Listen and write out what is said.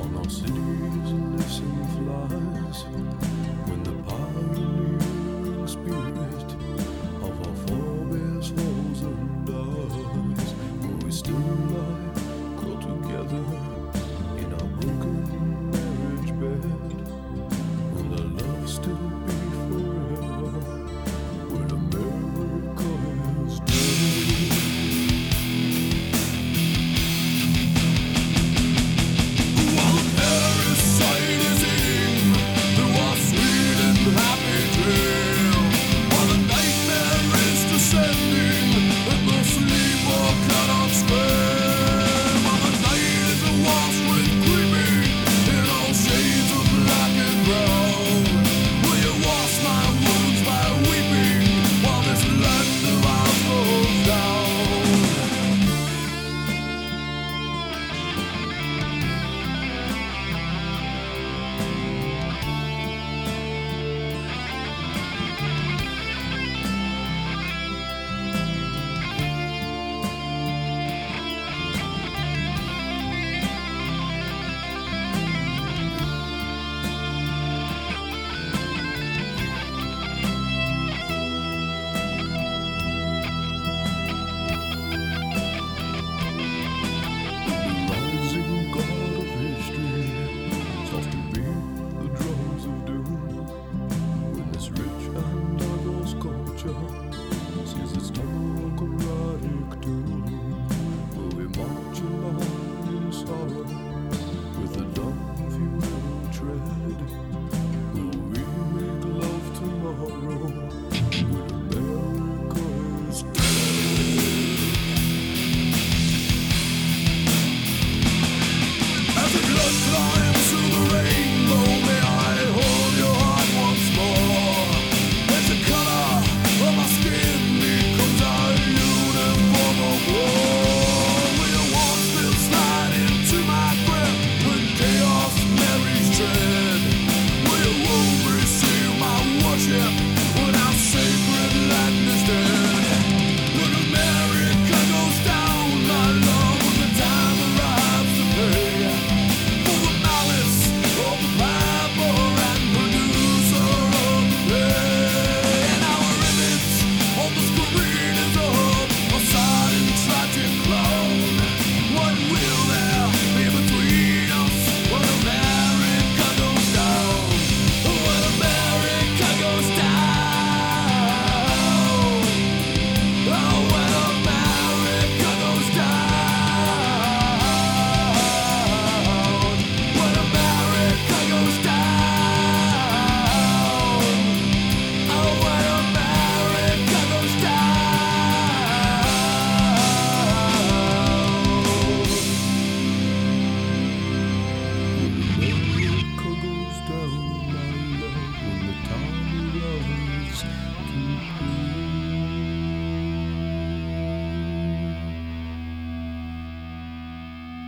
on our cities and flies when the pioneering spirit of our falls and dies. We still lie together in our broken marriage bed love still. road mundo.